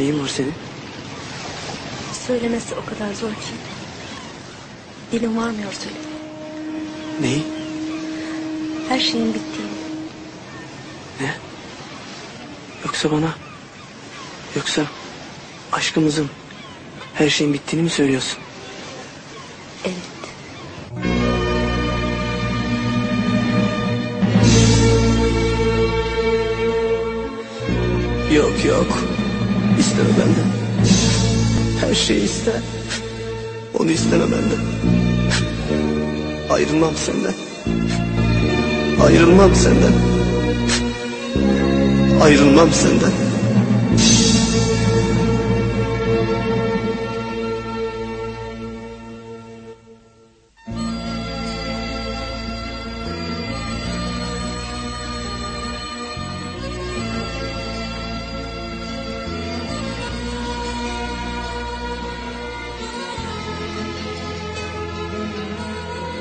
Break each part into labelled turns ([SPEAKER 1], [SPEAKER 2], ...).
[SPEAKER 1] Neyin var senin?
[SPEAKER 2] Söylemesi o kadar zor ki. Dilim varmıyor söyle.
[SPEAKER 1] Neyi?
[SPEAKER 2] Her şeyin bittiğini.
[SPEAKER 1] Ne? Yoksa bana... Yoksa aşkımızın her şeyin bittiğini mi söylüyorsun?
[SPEAKER 2] Evet.
[SPEAKER 1] Yok yok. İsteme benden. Her şeyi iste. Onu isteme benden. Ayrılmam senden. Ayrılmam senden. Ayrılmam senden.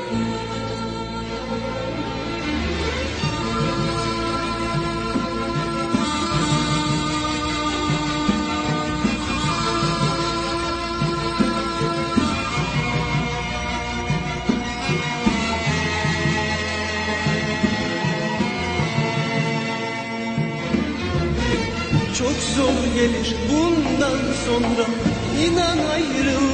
[SPEAKER 3] Çok zor gelir bundan sonra inan ayrılmak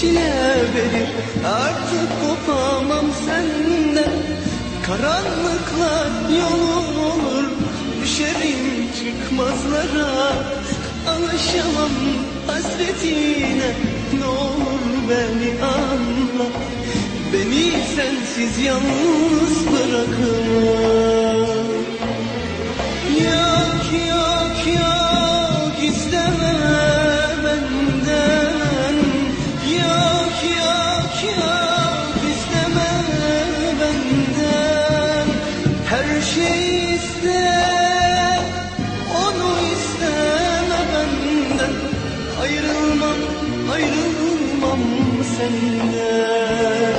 [SPEAKER 3] çile verir. Artık kopamam senden. Karanlıklar yolu olur. Düşerim çıkmazlara. Alışamam hasretine. Ne olur beni anla. Beni sensiz yalnız bırakma. Yok yok yok senden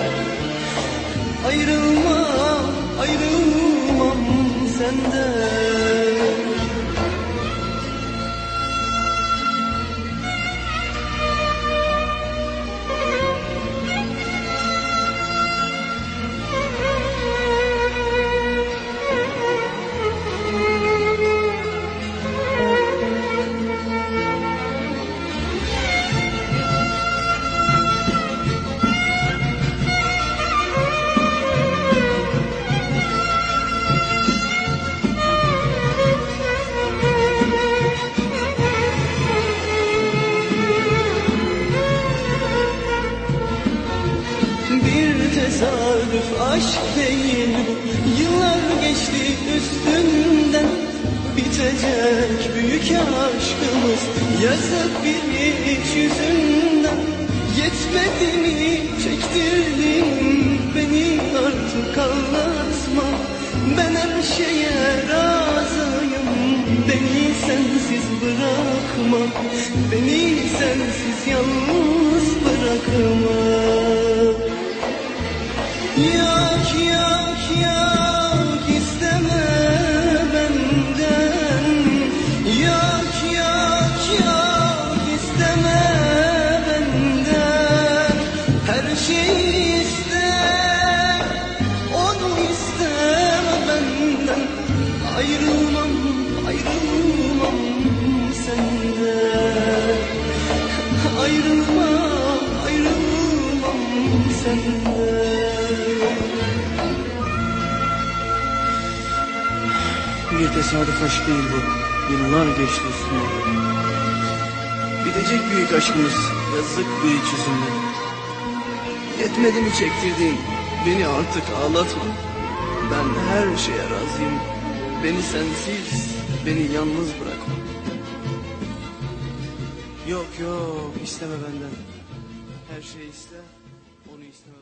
[SPEAKER 3] Ayrılmam ayrılmam senden aşk değil bu. Yıllar geçti üstünden. Bitecek büyük aşkımız. Yazık bir iş yüzünden. Yetmedi mi çektirdin Beni artık anlatma. Ben her şeye razıyım. Beni sensiz bırakma. Beni sensiz yalnız Ayrılmam ayrılmam senden. Ayrılmam
[SPEAKER 1] Bir tesadüf aşk değil bu. Yıllar geçti üstüne. Bitecek büyük aşkımız. Yazık bir iç yüzünden. Yetmedi mi çektirdiğin? Beni artık ağlatma. Ben her şeye razıyım. Beni sensiz, beni yalnız bırakma. Yok yok isteme benden. Her şeyi iste, onu isteme benden.